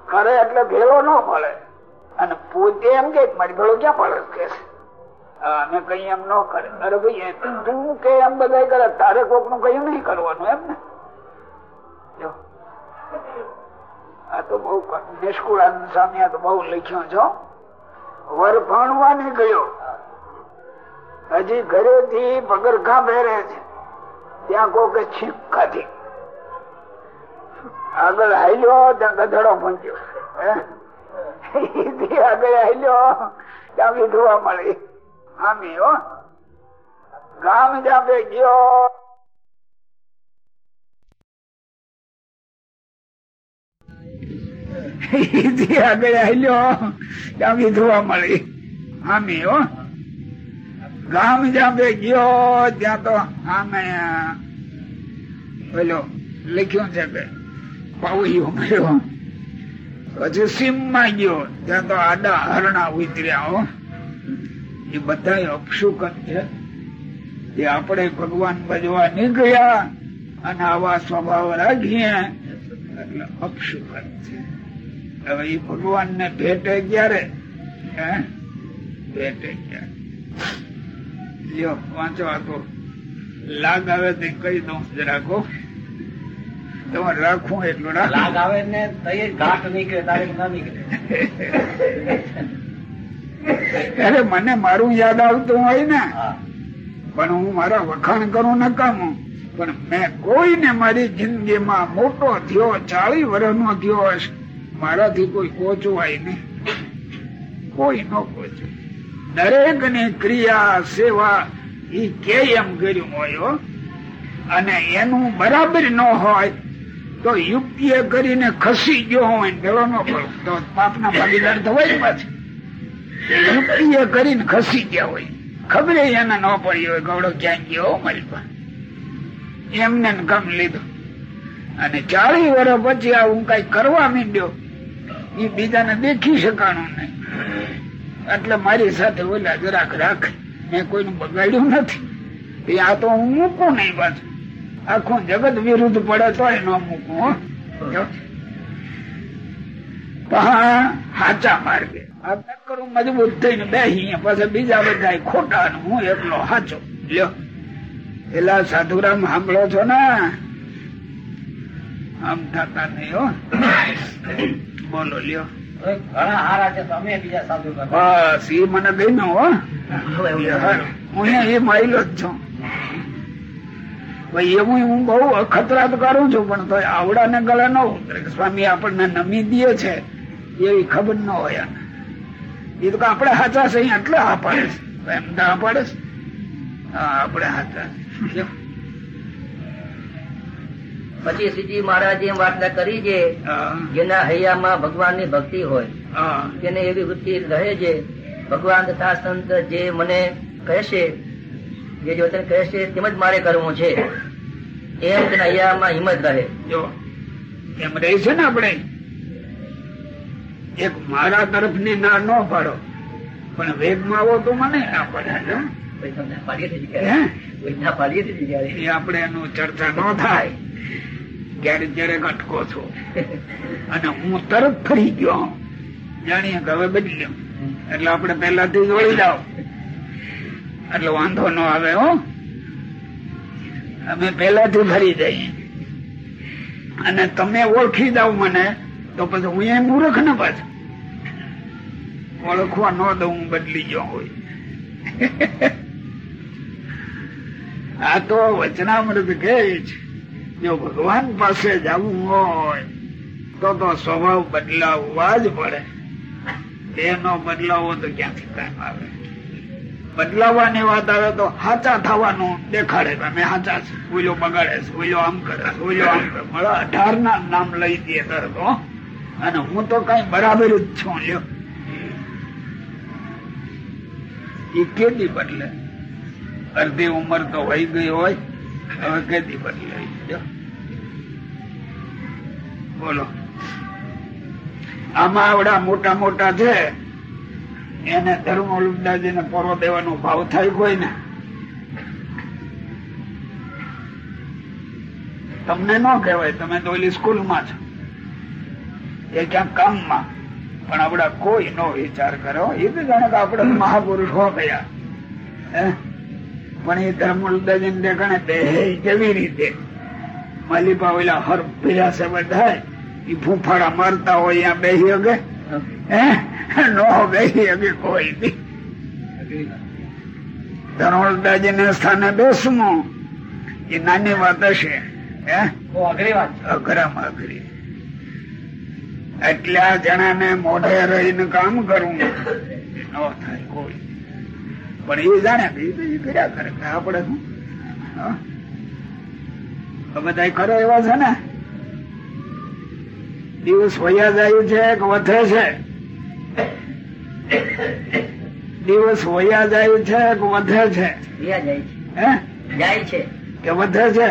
કરે એટલે ભેળો ન પડે. અને પોતે એમ કે, મારી ભેળો ક્યાં પડે? કે અમે કઈ એમ ન કરે. અરે ભાઈ તું કે એમ બધા કરે. તારે કોકનું કઈ નહીં કરવાનું, એમ ને? જો. આ તો બહુ નિષ્કુળાનંદ સ્વામી બહુ લખ્યો છો વર ભણવાની ગયો. હજી ઘરેથી પગરખા પહેરે છે. ત્યાં કોકે છીક ખાધી આગળ હાલ્યો, ત્યાં ગધડો પહોંચ્યો? આગળ હાલ્યો, ત્યાં વિધવા મળી. આમી, હો. ગામ જાપે ગયો. ઈ આગળ હાલ્યો વિધવા મળી. આમે ગામ જાપે ગયો, ત્યાં તો આમે પેલો લખ્યું છે કે પાવૈયો મળ્યો. પછી સીમમાં ગયો, ત્યાં તો આડા હરણા ઉતર્યા, હો. એ બધા અપશુકન છે. એ આપણે ભગવાન ભજવા નીકળ્યા અને આવા સ્વભાવ રાખીએ. એટલે અપશુકન છે. હવે એ ભગવાન ને ભેટે ક્યારે? ભેટે ક્યારે? લ્યો વાંચો આ તો. લાગ આવે તે કહી દઉં રાખો તમારે રાખવું એટલું લાગ આવે ને તઈ ઘાટ નીકળે તારે ના નીકળે. અરે મને મારું યાદ આવતું હોય ને. પણ હું મારા વખાણ કરું નકામું પણ મેં કોઈને મારી જિંદગીમાં મોટો થયો ચાળી વર્ષનો થયો હશે મારાથી કોઈ કોચવાય નહીં. કોઈ ન કોચવાય દરેકની ક્રિયા, સેવા ઈ કે એમ કર્યું હોય. અને એનું બરાબર ન હોય તો યુક્તિ કરીને ખસી ગયો હોય ભેળો ન પડો. તો પાપના ભાગીદાર થવાય જ પાછું. યુક્તિ કરીને ખસી ગયા હોય. ખબર એને ન પડી હોય, ગવડો ક્યાં ગયો મારી પાસે. એમને ગમ લીધો. અને ચાલીસ વર્ષ પછી આવું કઈ કરવા માંડ્યો. એ બીજાને દેખી શકાણું નહીં. એટલે મારી સાથે ઓલા જરાક રાખ. મેં કોઈને બગાડ્યું નથી. એ આ તો હું મૂકું નહીં પાછું. આખું જગત વિરુદ્ધ પડે તોય ન મૂકું હાચા માર્ગે. આ નકરું મજબૂત થઈને બેસી પાછા બીજા બધા ખોટા હું એકલો હાચો. લ્યો. પેલા સાધુરામ, સાંભળો છો ને? આમ થતા નહીં, હો. બોલો લ્યો. ઘણા હારા છે તમે બીજા સાધુ બસ એ મને ગમ્યો હો. હું એ માયલો જ છું. ભાઈ એવું હું બહુ અખતરાત કરું છું પણ તો આવડા ને ગળે ન સ્વામી આપણને નમી દે છે એવી ખબર ન હોય એ તો આપણે હાચા છે એટલે આ પાડે છે. એમ ના પાડે છે. હા આપણે હાચા છે. પછી શ્રીજી મહારાજે એમ વાર્તા કરી છે જેના હૈયામાં ભગવાનની ભક્તિ હોય. તેને એવી વૃત્તિ રહે છે ભગવાન તથા સંત જે મને કહેશે જે જે કહેશે તેમ જ મારે કરવું છે. એમ તેના હૈયામાં હિંમત રહે. જો એમ રહી છે ને આપણે. એક મારા તરફની ના ન પાડો. પણ વેગમાં આવો તો મને ના પડે પાડીએ ના આપણે એનું ચર્ચા ન થાય. ક્યારેક ક્યારેક અટકો છો. અને હું તરત ફરી ગયો. જાણીએ કે હવે બદલ્યો એટલે આપણે પહેલાથી જોડી જાઓ. એટલે વાંધો ન આવે હો. અમે પહેલાથી ફરી જઈએ. અને તમે ઓળખી જાવ મને, તો પછી હું એ મૂર્ખ ને પાછું. ઓળખવા ન દઉં, હું બદલી ગયો હોય. આ તો વચનામૃત કહે છે. જો ભગવાન પાસે જવું હોય, તો તો સ્વભાવ બદલાવવા જ પડે. એનો બદલાવો તો ક્યાંથી કામ આવે? બદલાવાની વાત આવે તો હાચા થવાનું દેખાડે. તમે હાચા છે ઓઈલો બગાડે છે ઓઈલો આમ કરે છે ઓઈલો આમ કરે મળે અઢાર ના નામ લઈ દે તરત. અને હું તો કઈ બરાબર જ છું, લ્યો. એ કેદી બદલે? અડધી ઉંમર તો વહી ગઈ હોય, હવે કેદી બદલે. બોલો. આમાં આવડા મોટા મોટા છે. એને ધર્મ ને પરો દેવાનો ભાવ થાય કોઈ ને? તમને ન કહેવાય, તમે તો ઓલી સ્કૂલમાં છો. એ ક્યાંક કામમાં. પણ આપડા કોઈ નો વિચાર કરો એ તો જાણે કે આપડે મહાપુરુષ હો ગયા? પણ એ ધર્મદાજી ને કણે બે કેવી રીતે? માલિપા ઓલા હર ભેયા છે બધા એ ફૂફાડા મારતા હોય ત્યાં બેસી અગે. હે. નો બેસી અગે કોઈ બી. ધરોળદાજી ને સ્થાને બેસવું એ નાની વાત હશે. હે? બહુ અઘરી વાત અઘરામાં અઘરી. એટલા જણાને મોઢે રહીને કામ કરવું ન થાય કોઈ. પણ એ જાણે કર્યા કરે. આપડે શું? હા? આ બધા ખરો એવા છે ને? દિવસ વયા જાય છે કે વધે છે? દિવસ વયા જાય છે કે વધે છે? જાય છે. કે વધે છે?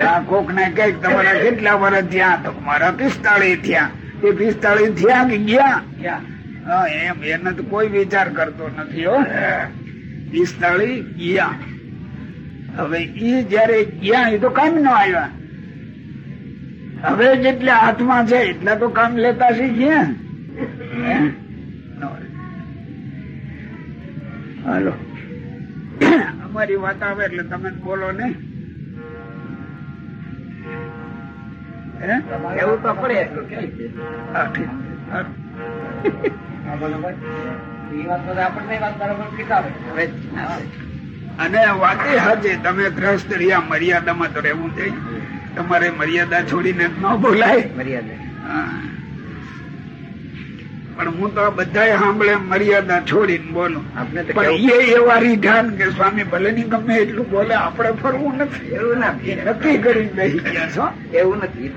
આ કોક ને કંઈક તમારા કેટલા વર્ષ થયા? તો મારા પિસ્તાળીસ થયા. એ પિસ્તાળીસ થયા કે ગયા? એમ એને તો કોઈ વિચાર કરતો નથી હો. પિસ્તાળીસ ગયા. હવે ઈ જયારે ગયા એ તો કામ ન આવ્યા. હવે જેટલા હાથમાં છે એટલા તો કામ લેતા છે ગયા હાલો. અમારી વાત આવે એટલે તમે બોલો ને. હે? એવું તો પડે એટલું બધા આપણને વાત બરાબર કીધા હવે અને વાતે હાજે તમે ગ્રસ્ત રહ્યા મર્યાદામાં તો રહેવું જોઈએ તમારે મર્યાદા છોડીને ન બોલાય. મર્યાદા. પણ હું તો બધા સાંભળે મર્યાદા છોડીને બોલું. પણ એ એવા રીઢાન કે સ્વામી ભલે ની ગમે એટલું બોલે આપણે ફરવું નથી. એવું નથી નક્કી કરીને બેસી ગયા છો? એવું નથી?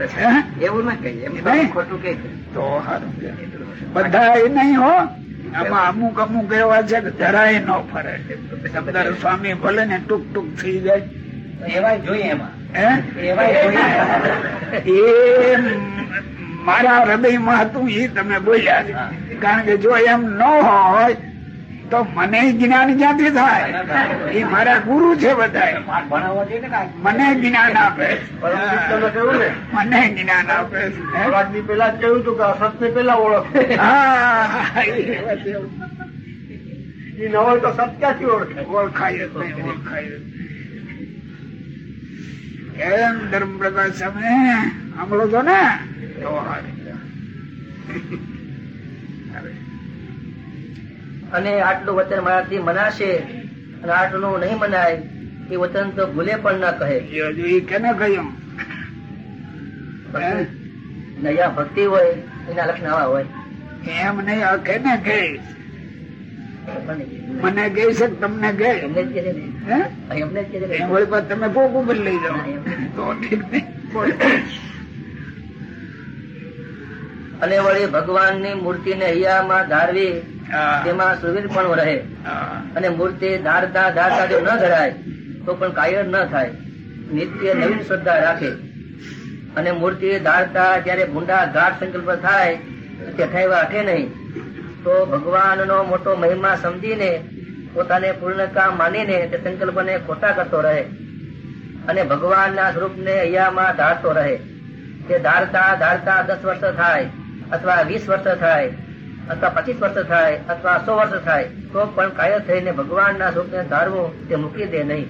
એવું ના કહીએ. નહીં? ખોટું કે તો સારું બધા એ નહીં હો. આમાં અમુક અમુક એવા છે કે જરાય ન ફરે. સમજાર સ્વામી ભલે ને ટૂંક ટૂંક થઈ જાય. એવાય જોઈએ એમાં. એવાય એ મારા હૃદયમાં હતું એ તમે બોલ્યા છે. કારણ કે જો એમ ન હોય તો મને જ્ઞાન ક્યાંથી થાય? એ મારા ગુરુ છે બધા મને જ્ઞાન આપે. મને જ્ઞાન આપે. પેલા કહ્યું હતું કે અસત્ય પેલા ઓળખ. હા એ ન હોય તો સત્યાથી ઓળખે. ઓળખાય જ નહીં ઓળખાય એમ ધર્મ પ્રકાશ સામે સાંભળો છો ને? તો અને આટલું વચન મારાથી મનાશે અને આટલું નહીં મનાય એ વચન તો ભૂલે પણ ના કહે. હજુ એ કેને કહ્યું? હે? ને ભક્તિ હોય એના લક્ષણ આવા હોય. એમ નહીં આ કેને કહે? પણ મને કહે છે તમને ને. ને. વળી પાછું તમે કોક ઉપર લઈ જાઓ. તો ઠીક. અને વળી મૂર્તિ ને હૈયામાં ધારવી તેમાં સુવીર પણ રહે. અને મૂર્તિ ધારતા ધારતા જો ન ધરાય તો પણ કાયર ન થાય. નિત્ય નવીન શ્રદ્ધા રાખે. અને મૂર્તિ ધારતા જ્યારે ભૂંડા ગાઢ સંકલ્પ થાય તે ઠાયવા અઠે નહીં. તો ભગવાનનો મોટો મહિમા સમજીને પોતાને પૂર્ણ કામ માનીને તે સંકલ્પને ખોટા કરતો રહે અને ભગવાનના સ્વરૂપને હૈયામાં ધારતો રહે. તે ધારતા ધારતા દસ વર્ષ થાય અથવા વીસ વર્ષ થાય અથવા પચીસ વર્ષ થાય અથવા સો વર્ષ થાય તો પણ કાયર થઈને ભગવાનના સ્વરૂપને ધારવું તે મૂકી દે નહીં.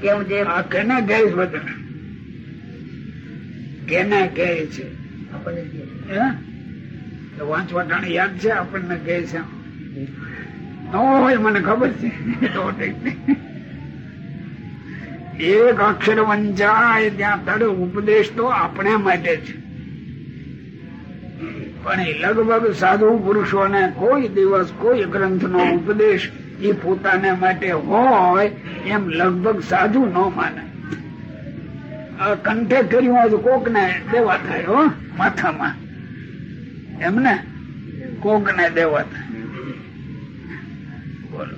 કેમ જે આ કહે છે બધા? કહે છે? આપણને તો યાદ છે, આપણને કહે છે મને ખબર છે. એક અક્ષર વંચાય, ત્યાં તડ ઉપદેશ તો આપણે માટે છે પણ લગભગ સાધુ પુરુષોને કોઈ દિવસ કોઈ ગ્રંથ નો ઉપદેશ એ પોતાને માટે હોય એમ લગભગ સાધુ ન માને. કંઠે કર્યું હોય તો કોક ને દેવા થાય, હો, માથામાં. કોક ને દેવા થાય બોલો.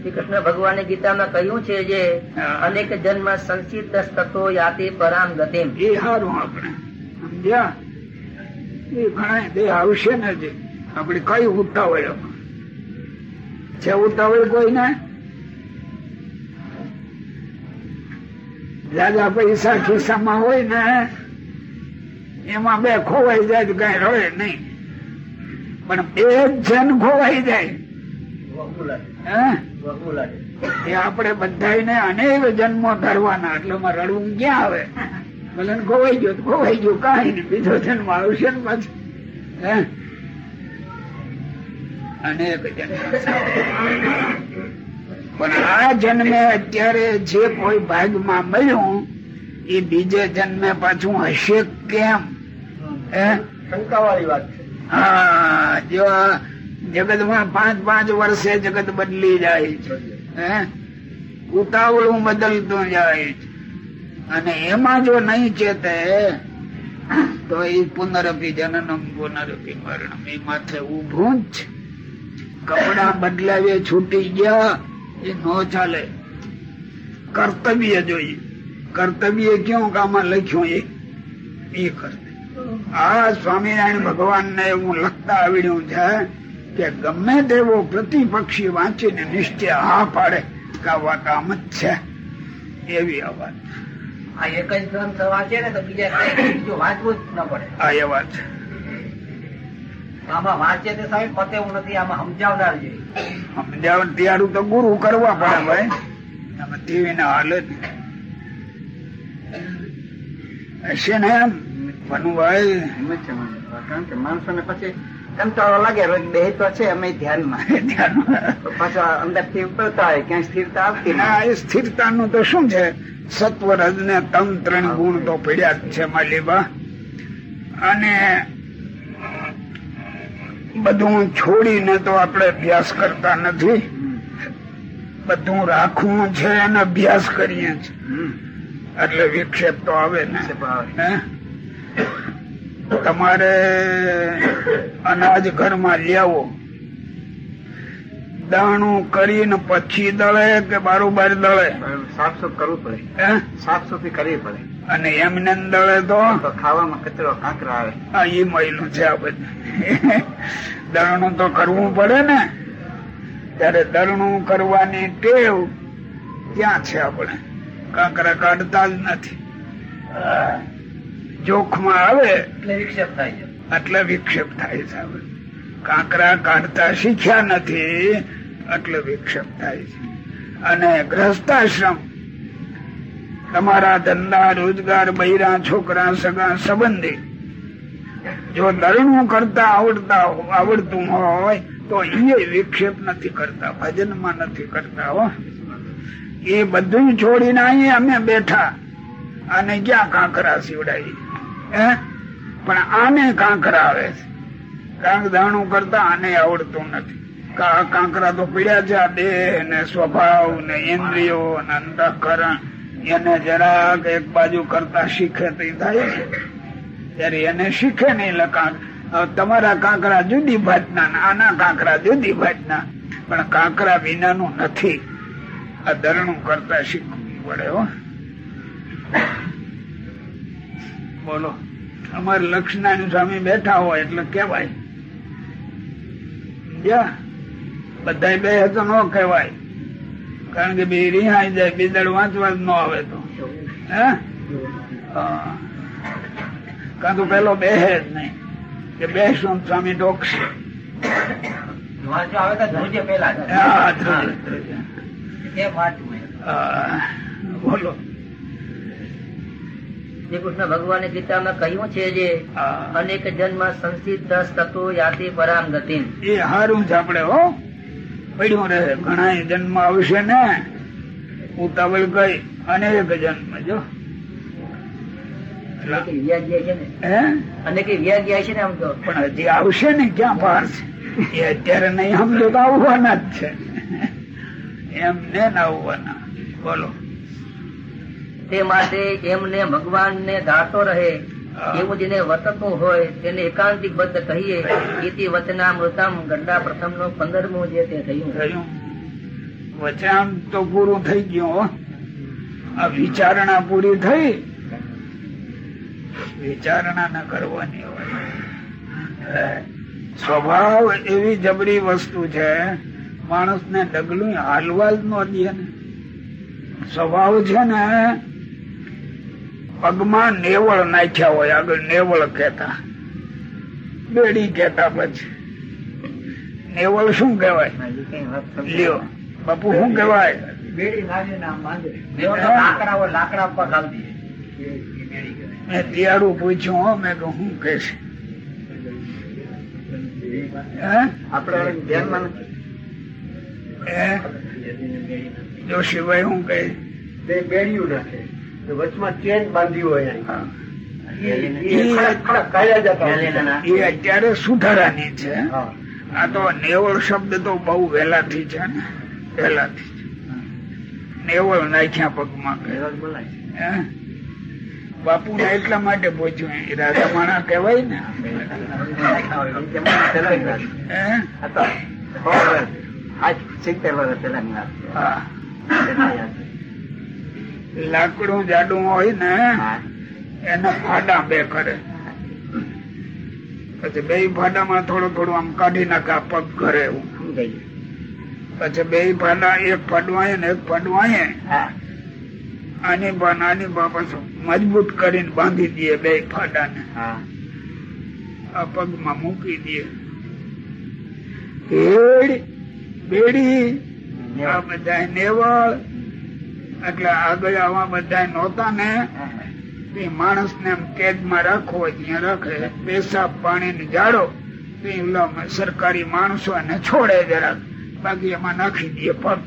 શ્રી કૃષ્ણ ભગવાને ગીતામાં કહ્યું છે જે અનેક જન્મ સંચિત તત્વો યાતિ પરામ ગતિમ. એ સારું આપણે. સમજ્યા? એ ઘણા દેહ આવશે ને જે આપણે કઈ ઉતાવળ એમાં? છે ઉતાવળ કોઈ ને દાદા પૈસા ખિસ્સામાં હોય ને એમાં બે ખોવાઈ જાય કઈ રડે નહીં. પણ બે જ છે ખોવાઈ જાય. એ આપણે બધાને અનેક જન્મો ધરવાના, એટલે રડવું ક્યાં આવે? ભલે ખોવાઈ ગયો ખોવાઈ ગયો, કાંઈ નહીં. બીજો જન્મ આવશે ને પાછું. હે? અનેક જન્મ. પણ આ જન્મે અત્યારે જે કોઈ ભાગમાં મળ્યું, એ બીજે જન્મે પાછું હશે કેમ? શંકાવાળી વાત છે. હા જો જગતમાં પાંચ પાંચ વર્ષે જગત બદલી જાય છે. હે? ઉતાવળું બદલતું જાય છે. અને એમાં જો નહીં ચેતે તો એ પુનરપી જનનમ પુનરપી મરણમ એ માથે ઉભું જ. કપડા બદલાવે છૂટી ગયા એ નો ચાલે. કર્તવ્ય જોઈએ. કર્તવ્ય ક્યાં કામાં લખ્યું એ કર્તવ્ય. આ સ્વામિનારાયણ ભગવાન ને એવું લખતા આવડ્યું છે કે ગમે તેવો પ્રતિપક્ષી વાંચીને નિશ્ચય હા પાડે કે આ વાત આમ જ છે. એવી આ વાત આ એક જ ગ્રંથ વાંચે ને તો બીજા વાંચવું જ ન પડે. આ એ વાત છે. આમાં વાંચે તે સાહેબ પતે એવું નથી આમાં સમજાવનાર જોઈએ સમજાવ ત્યારું તો ગુરુ કરવા પડે ભાઈ. આમાં ટીવી ના હાલત. હશે ને એમ કારણ કે માણસો ને પછી કંટાળો લાગે રોજ બે તો છે અમે ધ્યાનમાં. ધ્યાન તો પાછા અંદરથી હોય ક્યાંય સ્થિરતા આવતી ના એ સ્થિરતાનું તો શું છે? સત્વ રજ ને તમ ત્રણ ગુણ તો પડ્યા જ છે માલિબા અને બધું છોડીને તો આપણે અભ્યાસ કરતા નથી. બધું રાખવું છે અને અભ્યાસ કરીએ છીએ. એટલે વિક્ષેપ તો આવે ને? તમારે અનાજ ઘરમાં લેવો દાણું કરીને પછી દળે કે બારોબાર દળે? સાફ સુફ કરવું પડે. સાફ સુફી કરવી પડે. અને એમને દળે તો? તો ખાવામાં કચરો કાંકરા આવે. હા એ મહિલું છે આ બધું. દળણું તો કરવું પડે ને. ત્યારે દળણું કરવાની ટેવ ક્યાં છે આપણે? કાંકરા કાઢતા જ નથી. જોખમાં આવે એટલે વિક્ષેપ થાય છે. એટલે વિક્ષેપ થાય છે હવે. કાંકરા કાઢતા શીખ્યા નથી એટલે વિક્ષેપ થાય છે. અને ગ્રસ્તાશ્રમ તમારા ધંધા રોજગાર બૈરા છોકરા સગા સંબંધી જો દરણું કરતા આવડતા આવડતું હોય તો એ વિક્ષેપ નથી કરતા ભજનમાં નથી કરતા હો. એ બધું છોડીને અહીં અમે બેઠા. અને ક્યાં કાંકરા સીવડાવી? પણ આને કાંકરા આવે છે. કાંક દાણું કરતા આને આવડતું નથી. કાંકરા તો પીડ્યા છે, આ દેહ ને સ્વભાવ ને ઇન્દ્રિયો ને અંતઃકરણ, એને જરાક એક બાજુ કરતા શીખે તે થાય ત્યારે એને શીખે નહીં એટલે તમારા કાંકરા જુદી ભાતના આના કાંકરા જુદી ભાતના. પણ કાંકરા વિનાનું નથી. આ ધરણું કરતા શીખવું પડે હો. બોલો. અમારે લક્ષ્મણ સ્વામી બેઠા હોય એટલે કેવાય બધા બે તો ન કહેવાય. કારણ કે બે રિહાઈ જાય બીદળ વાંચવા જ ન આવે તો. હે? હા. કાં તો પેલો બે જ નહીં કે બે શું સ્વામી ટોકશે વાંચો શ્રી કૃષ્ણ ભગવાને ગીતામાં કહ્યું છે જે અનેક જન્મ સંસિદ્ધ તત્વો યાતિ પરામ ગતિ એ હારું છે આપડે હો. પડ્યું રહે. ઘણા જન્મ આવશે ને ઉતાવળ કઈ અનેક જન્મ જો. અનેક વ્યાજ્ય છે ને. હે? આમ તો. પણ હજી આવશે ને ક્યાં પાર છે? એ અત્યારે નહીં સમજો તો આવવાના જ છે. એમને ને આવવાના. બોલો. તે માટે એમને ભગવાનને ધાતો રહે. એવું જેને વર્તતું હોય તેને એકાંતિક બદ્ધ કહીએ. ઇતિ વચનામૃતમ ગંડા પ્રથમ નો પંદરમું જે તે થયું. વચન તો પૂરું થઈ ગયું આ વિચારણા પૂરી થઈ. વિચારણા ન કરવાની હોય. સ્વભાવ એવી જબરી વસ્તુ છે માણસ ને ડગલું હાલવા જ ન દે ને. સ્વભાવ છે ને પગમાં નેવળ નાખ્યા હોય આગળ નેવળ કેતા બેડી કેતા પછી. નેવળ શું કહેવાય? લ્યો. બાપુ શું કહેવાય? લાવી મેં તિયારું પૂછ્યું હો મેં શું કે છે હે? આપડે ધ્યાનમાં નથી. હે? જોશીભાઈ શું કહે? બે બેડિયું તો વચમાં ચેન બાંધી હોય એ અત્યારે સુધારાની છે. આ તો નેવળ શબ્દ તો બહુ વહેલાથી છે ને. વહેલાથી નેવળ નાખ્યા પગમાં. બાપુ ને એટલા માટે પહોંચ્યું રાજા માણા કહેવાય ને. વર્ષ, સિત્તેર વર્ષ વાત છે. લાકડું જાડું હોય ને એના ફાડા બે કરે. પછી બે ફાડામાં થોડું થોડું આમ કાઢી નાખે પગ ઘરે એવું પછી બે ફાડા એક ફાડવાય ને એક ફાડવાય. આની બા નાની બા પાછું મજબૂત કરીને બાંધી દે બે ફાડા ને આ પગમાં મૂકી દે. ભેડ બેડી આ બધા નેવળ. એટલે આગળ આવા બધા નહોતા ને. તે માણસ ને એમ કેદમાં હોય ત્યાં રાખે પેશાબ પાણી ને જાડો સરકારી માણસો એને છોડે જરાક. બાકી એમાં નાખી દે પગ.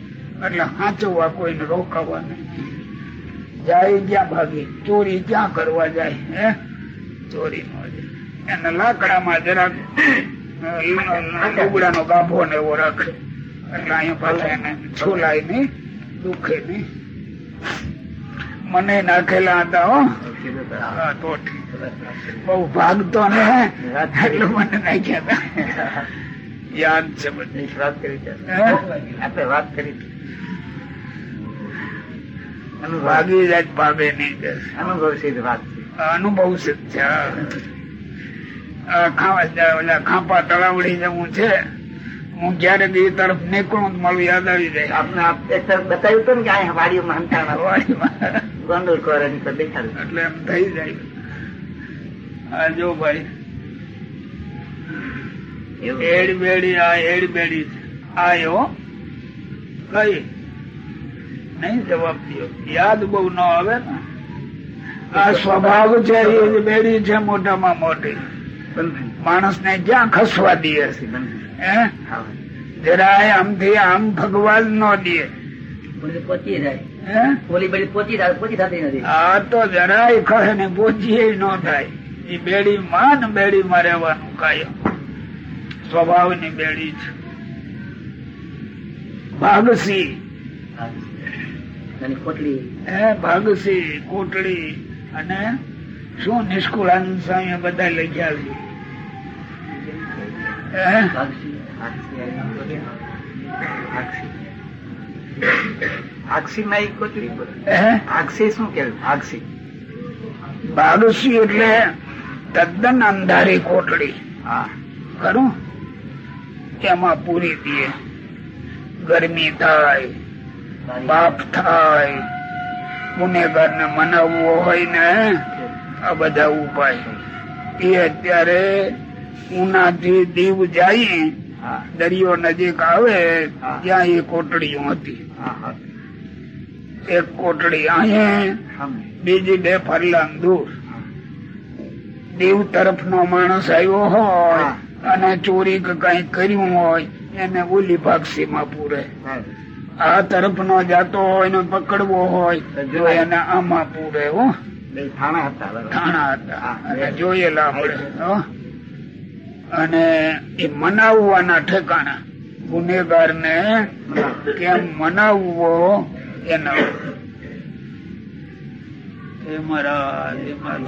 એટલે હાચવવા કોઈને રોકાવા નહીં. જાય ક્યાં ભાગી? ચોરી ક્યાં કરવા જાય? હે? ચોરી નો એને લાકડામાં જરાક લુગડાનો ગાભો ને એવો રાખે. એટલે અહીંયા પાછા એને છોલાય નહીં, દુખે નહીં. મને નાખેલા હતા હો. તો બહુ ભાગતો ને એટલે મને નાખ્યા હતા. યાદ છે બધું વાત કરી આપણે વાત કરી. ભાગી જાય ભાગે નહીં. અનુભવ સિદ્ધ વાત. છે. અનુભવ સિદ્ધ છે ખાવા ખાંપા તળાવડી જવું છે. હું જયારે બે તરફ નીકળું મારું યાદ આવી જાય. આપને બતાવ્યું હતું ને કે અહીંયા વાડીઓમાં હંતાણા વાડીમાં. કરવાની પર દેખાડ્યું એટલે એમ થઈ જાય. આ જો ભાઈ. એડ બેડી આ એડ બેડી. આ એવો કઈ? નહીં જવાબ દો યાદ બહુ ન આવે ને. આ સ્વભાવ છે એ બેડી છે મોટામાં મોટી. માણસ ને ક્યાં ખસવા દે છે? જરાય આમથી આમ ભગવાન નો દે. પહોંચી જાય. હે? ઓલી બધી પહોંચી જાય થતી નથી. આ તો જરાય કહે ને પોચીએ ન થાય. એ બેડી માં ને બેડી માં રહેવાનું કાયમ. સ્વભાવની બેડી છે. ભાગસી. હે ભાગસી કોટડી અને શું નિષ્કુળાનંદ સ્વામી બધા લખ્યા છે? આક્ષી માં એક કોતરી આક્ષી શું કેવું આક્ષી ભાગસી એટલે તદ્દન અંધારી કોટડી. હા. ખરું? એમાં પૂરી દે ગરમી થાય બાપ થાય. ગુનેગાર ને મનાવવો હોય ને આ બધા ઉપાય. એ અત્યારે ઉનાથી દીવ જાય દરિયો નજીક આવે ત્યાં એ કોટડીઓ હતી. એક કોટડી અહીંયા બીજી બે ફરલાંગ દૂર. દીવ તરફ નો માણસ આવ્યો હોય અને ચોરી કે કઈ કર્યું હોય એને ઓલી પાક્ષીમાં પૂરે. આ તરફ નો જાતો હોય ને પકડવો હોય જો એને આમાં પૂરે હો. થાણા હતા થાણા હતા. જોયેલા આપણે. અને એ મનાવવાના ઠેકાણા. ગુનેગાર ને કેમ મનાવવો એના મારા એમાં